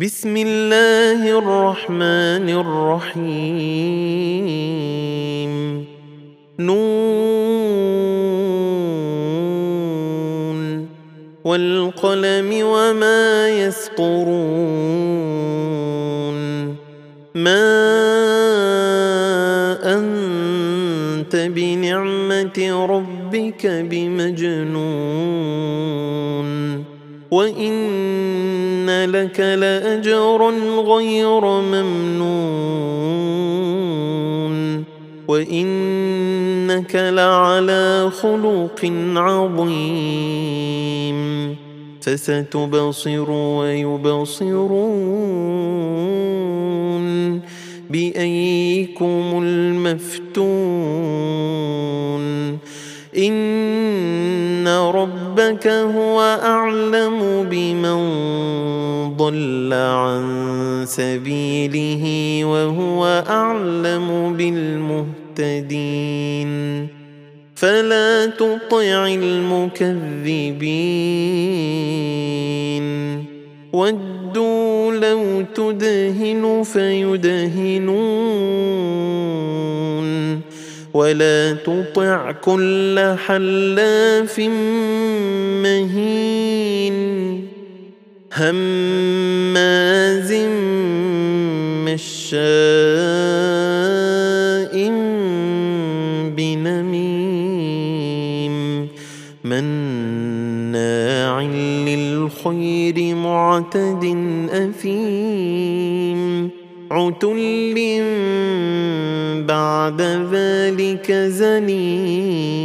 بسم الله الرحمن الرحيم. نون. والقلم وما يسطرون. ما أنت بنعمة ربك بمجنون. وإن لك لأجرا غير ممنون وإنك لعلى خلق عظيم فستبصر ويبصرون بأيكم المفتون إن ربك هو أعلم بمن ضل عن سبيله وهو أعلم بالمهتدين. فلا تطع المكذبين. ودوا لو تدهن فيدهنون. ولا تطع كل حلاف مهين. هماز مشاء بنميم مناع للخير معتد أثيم عتل بعد ذلك زنيم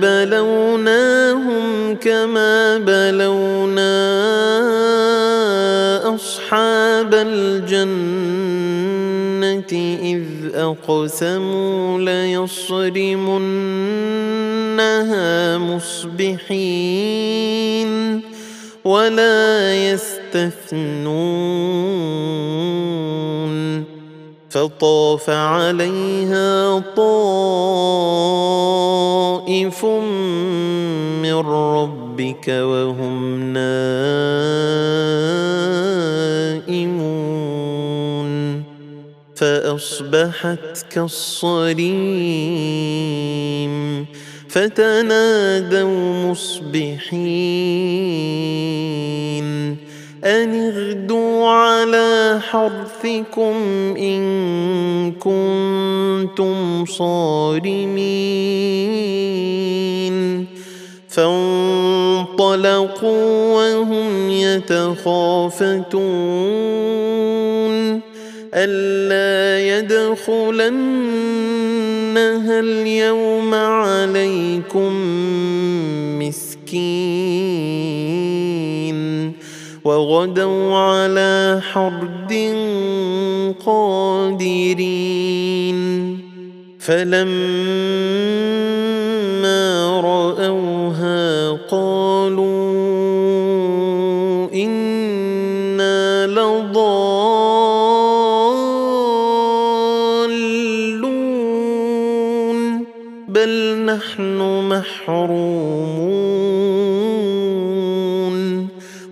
بلوناهم كما بلونا أصحاب الجنة إذ أقسموا ليصرمنها مصبحين ولا يستثنون فطاف عليها طائف من ربك وهم نائمون فأصبحت كالصريم فتنادوا مصبحين أن اغدوا على حرثكم إن كنتم صارمين. فانطلقوا وهم يتخافتون. ألا يدخلنها اليوم عليكم وغدوا على حرد قادرين. فلما رأوها قالوا إنا لضالون بل نحن محرومون.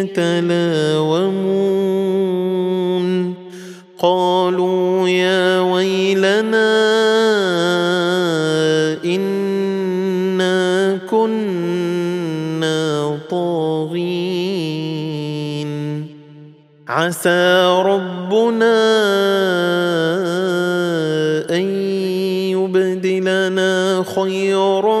يتلاومون. قالوا يا ويلنا إنا كنا طاغين. عسى ربنا أن يبدلنا خيرا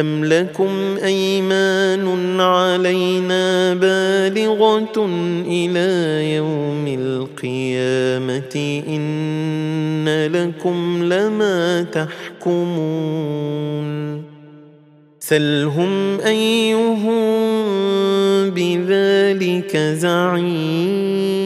أم لكم أيمان علينا بالغة إلى يوم القيامة إن لكم لما تحكمون سلهم أيهم بذلك زعيم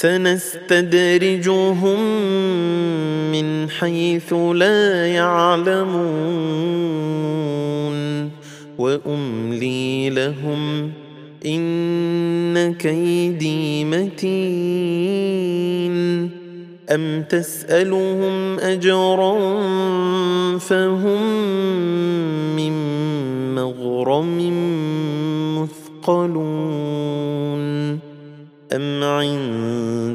سنستدرجهم من حيث لا يعلمون. وأملي لهم إن كيدي متين. أم تسألهم أجرا فهم من مغرم مثقلون. أم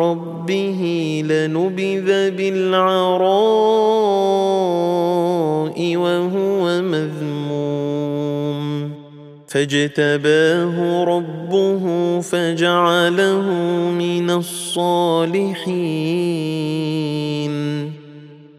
ربه لنبذ بالعراء وهو مذموم. فاجتباه ربه فجعله من الصالحين.